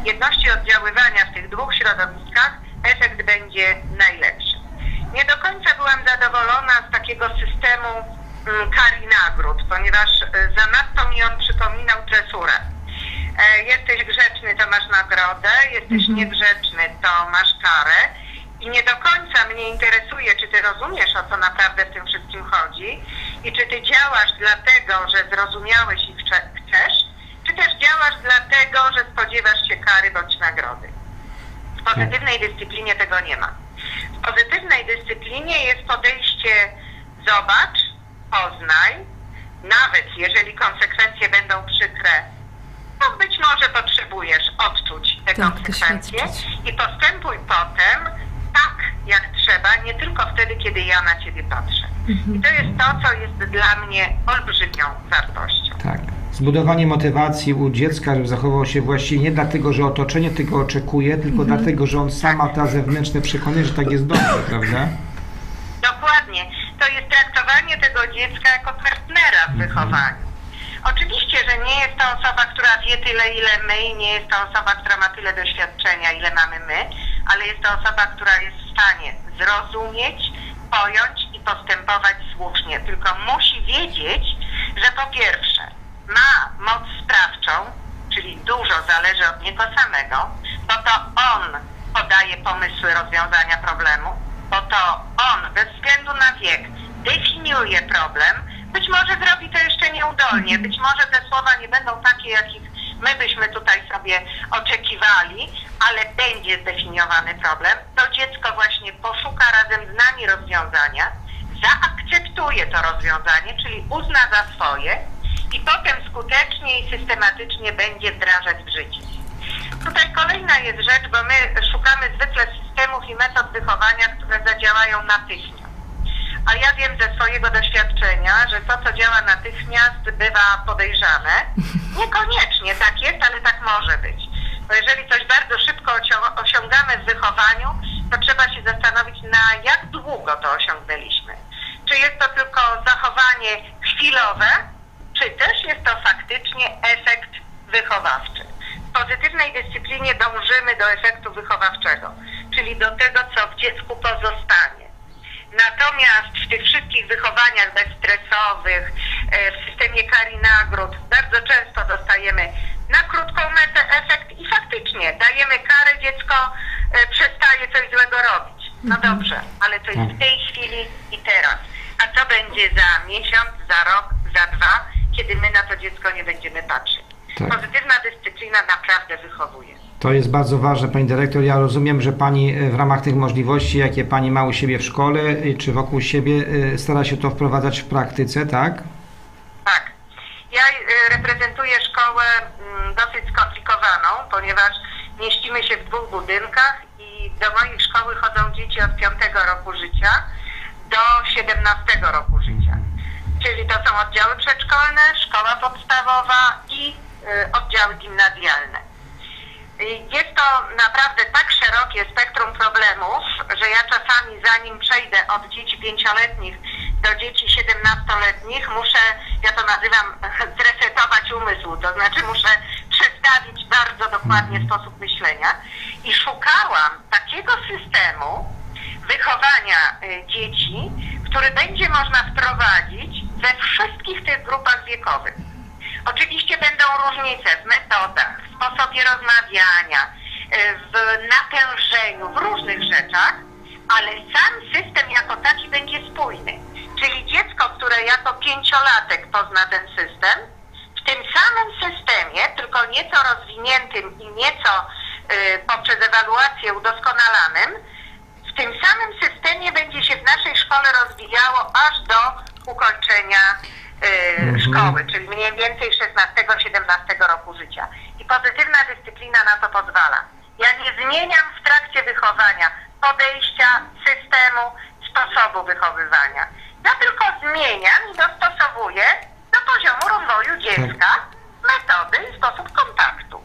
jedności oddziaływania w tych dwóch środowiskach, efekt będzie najlepszy. Nie do końca byłam zadowolona z takiego systemu mm, kar i nagród, ponieważ e, zanadto mi on przypominał tresurę. E, jesteś grzeczny, to masz nagrodę, jesteś mhm. niegrzeczny, to masz karę i nie do końca mnie interesuje, czy ty rozumiesz, o co naprawdę w tym wszystkim chodzi i czy ty działasz dlatego, że zrozumiałeś i chcesz, działasz dlatego, że spodziewasz się kary bądź nagrody. W pozytywnej dyscyplinie tego nie ma. W pozytywnej dyscyplinie jest podejście zobacz, poznaj, nawet jeżeli konsekwencje będą przykre, to być może potrzebujesz odczuć te tak, konsekwencje i postępuj potem jak trzeba, nie tylko wtedy, kiedy ja na ciebie patrzę. I to jest to, co jest dla mnie olbrzymią wartością. Tak. Zbudowanie motywacji u dziecka, żeby zachował się właściwie nie dlatego, że otoczenie tego oczekuje, tylko mhm. dlatego, że on sam ma ta zewnętrzne przekonanie, że tak jest dobrze, prawda? Dokładnie. To jest traktowanie tego dziecka jako partnera w mhm. wychowaniu. Oczywiście, że nie jest to osoba, która wie tyle, ile my i nie jest to osoba, która ma tyle doświadczenia, ile mamy my, ale jest to osoba, która jest w stanie zrozumieć, pojąć i postępować słusznie. Tylko musi wiedzieć, że po pierwsze ma moc sprawczą, czyli dużo zależy od niego samego, bo to on podaje pomysły rozwiązania problemu, bo to on bez względu na wiek definiuje problem, być może zrobi to jeszcze nieudolnie, być może te słowa nie będą takie, jakich my byśmy tutaj sobie oczekiwali, ale będzie zdefiniowany problem, to dziecko właśnie poszuka razem z nami rozwiązania, zaakceptuje to rozwiązanie, czyli uzna za swoje i potem skutecznie i systematycznie będzie wdrażać w życie. Tutaj kolejna jest rzecz, bo my szukamy zwykle systemów i metod wychowania, które zadziałają natychmiast. A ja wiem ze swojego doświadczenia, że to, co działa natychmiast, bywa podejrzane. Niekoniecznie tak jest, ale tak może być. Bo jeżeli coś bardzo szybko osiągamy w wychowaniu, to trzeba się zastanowić, na jak długo to osiągnęliśmy. Czy jest to tylko zachowanie chwilowe, czy też jest to faktycznie efekt wychowawczy. W pozytywnej dyscyplinie dążymy do efektu wychowawczego, czyli do tego, co w dziecku pozostanie. Natomiast w tych wszystkich wychowaniach bezstresowych, e, w systemie kar i nagród, bardzo często dostajemy na krótką metę efekt i faktycznie dajemy karę, dziecko e, przestaje coś złego robić. No mhm. dobrze, ale to jest w tej chwili i teraz. A co będzie za miesiąc, za rok, za dwa, kiedy my na to dziecko nie będziemy patrzeć? Tak. Pozytywna dyscyplina naprawdę wychowuje. To jest bardzo ważne, Pani Dyrektor. Ja rozumiem, że Pani e, w ramach tych możliwości, jakie Pani ma u siebie w szkole e, czy wokół siebie, e, stara się to wprowadzać w praktyce, tak? Tak. Ja reprezentuję szkołę mm, dosyć skomplikowaną, ponieważ mieścimy się w dwóch budynkach i do mojej szkoły chodzą dzieci od 5 roku życia do 17 roku życia. Czyli to są oddziały przedszkolne, szkoła podstawowa i oddziały gimnazjalne. Jest to naprawdę tak szerokie spektrum problemów, że ja czasami zanim przejdę od dzieci pięcioletnich do dzieci siedemnastoletnich, muszę, ja to nazywam, zresetować umysł, to znaczy muszę przestawić bardzo dokładnie mhm. sposób myślenia i szukałam takiego systemu wychowania y, dzieci, który będzie można wprowadzić we wszystkich tych grupach wiekowych. Oczywiście będą różnice w metodach, w sposobie rozmawiania, e, w natężeniu, w różnych rzeczach, ale sam system jako taki będzie spójny. Czyli dziecko, które jako pięciolatek pozna ten system, w tym samym systemie, tylko nieco rozwiniętym i nieco y, poprzez ewaluację udoskonalanym, w tym samym systemie będzie się w naszej szkole rozwijało aż do ukończenia y, mhm. szkoły, czyli mniej więcej 16-17 roku życia. I pozytywna dyscyplina na to pozwala. Ja nie zmieniam w trakcie wychowania podejścia, systemu, sposobu wychowywania. Ja tylko zmieniam i dostosowuję do poziomu rozwoju dziecka metody i sposób kontaktu.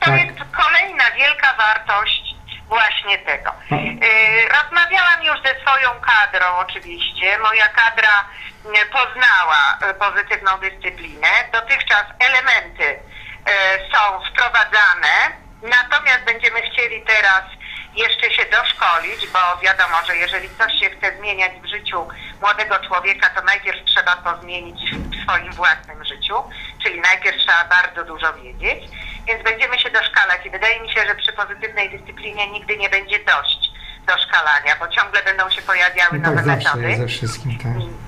To tak. jest kolejna wielka wartość właśnie tego. Y, rozmawiałam już ze swoją kadrą oczywiście. Moja kadra y, poznała y, pozytywną dyscyplinę. Dotychczas elementy są wprowadzane, natomiast będziemy chcieli teraz jeszcze się doszkolić, bo wiadomo, że jeżeli coś się chce zmieniać w życiu młodego człowieka, to najpierw trzeba to zmienić w swoim własnym życiu, czyli najpierw trzeba bardzo dużo wiedzieć, więc będziemy się doszkalać i wydaje mi się, że przy pozytywnej dyscyplinie nigdy nie będzie dość doszkalania, bo ciągle będą się pojawiały no nowe tak, metody. ze wszystkim, tak.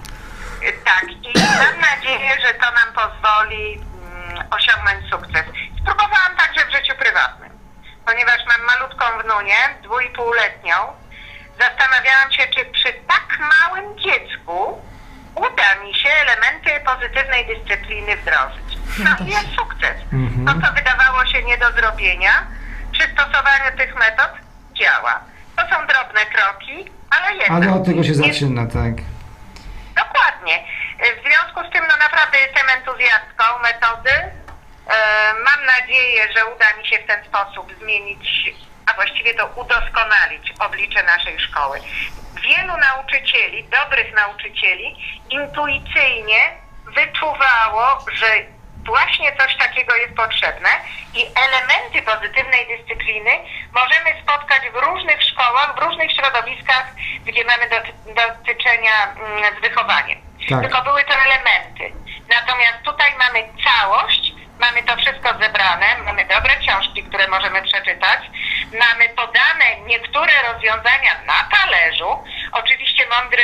Tak, i mam nadzieję, że to nam pozwoli mm, osiągnąć sukces. Spróbowałam także w życiu prywatnym, ponieważ mam malutką wnunię, dwójpółletnią. Zastanawiałam się, czy przy tak małym dziecku uda mi się elementy pozytywnej dyscypliny wdrożyć. No i jest sukces. Mhm. To, co wydawało się nie do zrobienia, przy stosowaniu tych metod działa. To są drobne drobne kroki, ale jednak. Ale od tego się zaczyna, tak. Dokładnie. W związku z tym, no naprawdę jestem entuzjastką metody. E, mam nadzieję, że uda mi się w ten sposób zmienić, a właściwie to udoskonalić oblicze naszej szkoły. Wielu nauczycieli, dobrych nauczycieli, intuicyjnie wyczuwało, że właśnie coś takiego jest potrzebne i elementy pozytywnej dyscypliny możemy spotkać w różnych szkołach, w różnych środowiskach, gdzie mamy do, dotyczenia mm, z wychowaniem. Tak. Tylko były to elementy. Natomiast tutaj mamy całość, mamy to wszystko zebrane, mamy dobre książki, które możemy przeczytać, mamy podane niektóre rozwiązania na talerzu. Oczywiście mądry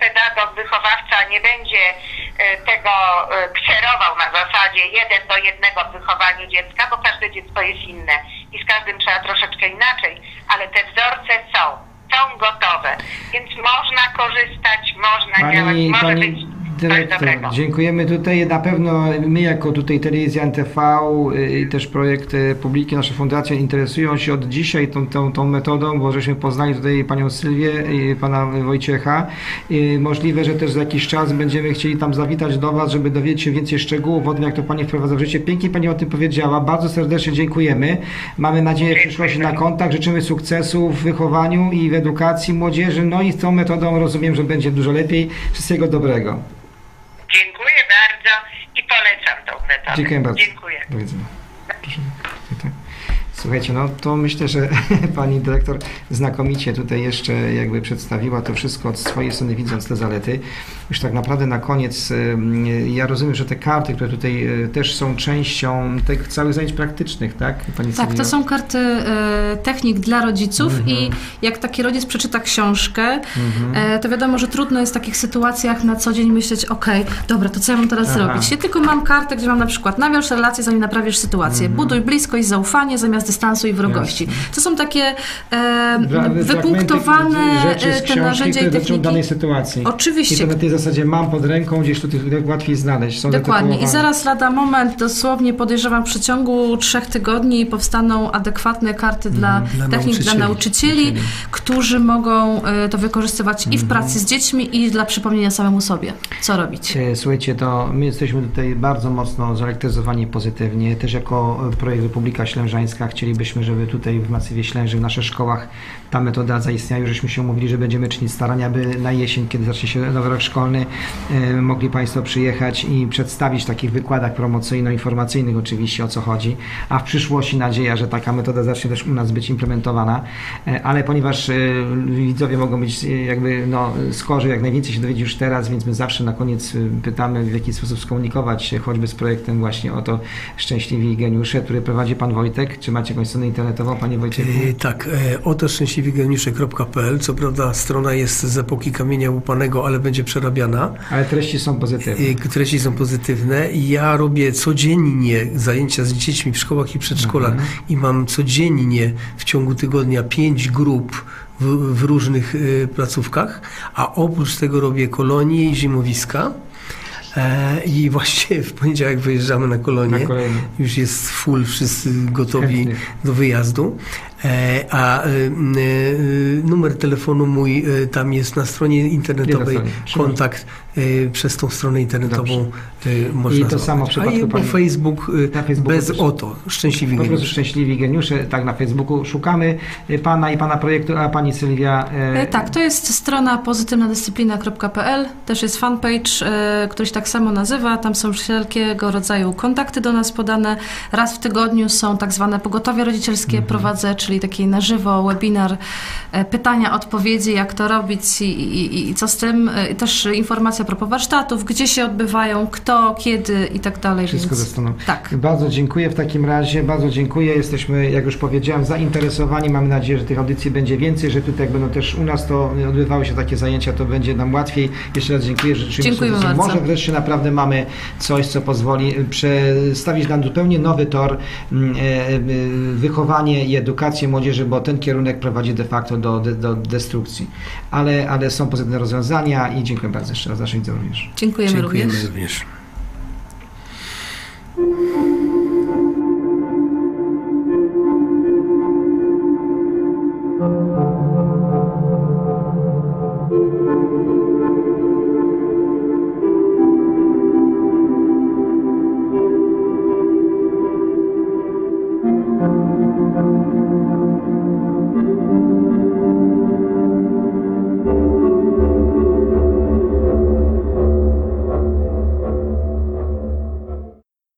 pedagog, wychowawca nie będzie e, tego e, kserował na zasadzie jeden do jednego w wychowaniu dziecka, bo każde dziecko jest inne i z każdym trzeba troszeczkę inaczej, ale te wzorce są, są gotowe, więc można korzystać, można pani, działać, może pani... być dyrektor, dziękujemy tutaj. Na pewno my jako tutaj telewizja NTV y, i też projekt y, Publiki, nasza fundacja interesują się od dzisiaj tą, tą, tą metodą, bo żeśmy poznali tutaj panią Sylwię i pana Wojciecha. I możliwe, że też za jakiś czas będziemy chcieli tam zawitać do was, żeby dowiedzieć się więcej szczegółów o tym, jak to pani wprowadza w życie. Pięknie pani o tym powiedziała. Bardzo serdecznie dziękujemy. Mamy nadzieję w przyszłości na kontakt. Życzymy sukcesu w wychowaniu i w edukacji młodzieży. No i z tą metodą rozumiem, że będzie dużo lepiej. Wszystkiego dobrego. Dziękuję bardzo i polecam tą metodę. Dziękuję bardzo. Dziękuję. Do widzenia. Proszę. Słuchajcie, no to myślę, że pani dyrektor znakomicie tutaj jeszcze jakby przedstawiła to wszystko od swojej strony, widząc te zalety. Już tak naprawdę na koniec, ja rozumiem, że te karty, które tutaj e, też są częścią tych całych zajęć praktycznych, tak? Pani tak, to są karty e, technik dla rodziców mhm. i jak taki rodzic przeczyta książkę, mhm. e, to wiadomo, że trudno jest w takich sytuacjach na co dzień myśleć, ok, dobra, to co ja mam teraz Aha. zrobić? Ja tylko mam kartę, gdzie mam na przykład nawiąż relacje, zanim naprawisz sytuację, mhm. buduj bliskość, zaufanie zamiast dystansu i wrogości. Jasne. To są takie e, wypunktowane z te narzędzia i techniki. danej sytuacji. Oczywiście. I zasadzie mam pod ręką, gdzieś tutaj łatwiej znaleźć. Są Dokładnie. I zaraz lada moment, dosłownie podejrzewam w przeciągu trzech tygodni powstaną adekwatne karty dla, mm, dla technik nauczycieli. dla nauczycieli, którzy mogą e, to wykorzystywać mm. i w mhm. pracy z dziećmi i dla przypomnienia samemu sobie, co robić. E, słuchajcie, to my jesteśmy tutaj bardzo mocno zelektryzowani pozytywnie. Też jako projekt Republika Ślężańska chcielibyśmy, żeby tutaj w Masywie Ślęży, w naszych szkołach ta metoda zaistniała. Już żeśmy się umówili, że będziemy czynić starania, by na jesień, kiedy zacznie się nowy rok szkolny, e, mogli Państwo przyjechać i przedstawić w takich wykładach promocyjno-informacyjnych oczywiście o co chodzi, a w przyszłości nadzieja, że taka metoda zacznie też u nas być implementowana, e, ale ponieważ e, widzowie mogą być jakby no, skorzy, jak najwięcej się dowiedzieć już teraz, więc my zawsze na koniec pytamy w jaki sposób skomunikować się choćby z projektem właśnie o to Szczęśliwi Geniusze, który prowadzi Pan Wojtek. Czy macie jakąś stronę internetową, Panie Wojciechu? tak, oto szczęśliwigeniusze.pl. Co prawda strona jest z epoki kamienia łupanego, ale będzie przerabiana. Ale treści są pozytywne. Treści są pozytywne. Ja robię codziennie zajęcia z dziećmi w szkołach i przedszkolach mhm. i mam codziennie w ciągu tygodnia pięć grup w, w różnych y, placówkach, a oprócz tego robię kolonie i zimowiska. E, I właśnie w poniedziałek wyjeżdżamy na kolonię. Na Już jest full, wszyscy gotowi Chętnie. do wyjazdu. E, a e, e, numer telefonu mój tam jest na stronie internetowej. Kontakt przez tą stronę internetową Dobrze. można I to samo w przypadku A pani... Facebook, na Facebooku bez oto. Szczęśliwi Po prostu Szczęśliwi Geniusze. Tak, na Facebooku szukamy Pana i Pana projektu, a Pani Sylwia... Tak, to jest strona pozytywnadyscyplina.pl. Też jest fanpage, który się tak samo nazywa. Tam są wszelkiego rodzaju kontakty do nas podane. Raz w tygodniu są tak zwane pogotowie rodzicielskie mhm. prowadzę, czyli czyli taki na żywo webinar, e, pytania, odpowiedzi, jak to robić i, i, i co z tym. E, też informacja a propos warsztatów, gdzie się odbywają, kto, kiedy i tak dalej. Wszystko więc... zostaną. Tak. Bardzo dziękuję w takim razie, bardzo dziękuję. Jesteśmy, jak już powiedziałem, zainteresowani. Mamy nadzieję, że tych audycji będzie więcej, że tutaj jak będą też u nas to odbywały się takie zajęcia, to będzie nam łatwiej. Jeszcze raz dziękuję, że Dziękuję bardzo. Może wreszcie naprawdę mamy coś, co pozwoli przestawić nam zupełnie nowy tor mm, e, wychowanie i edukację młodzieży, bo ten kierunek prowadzi de facto do, do destrukcji. Ale, ale są pozytywne rozwiązania i dziękuję bardzo jeszcze raz naszym widzom również. Dziękujemy, Dziękujemy również. również.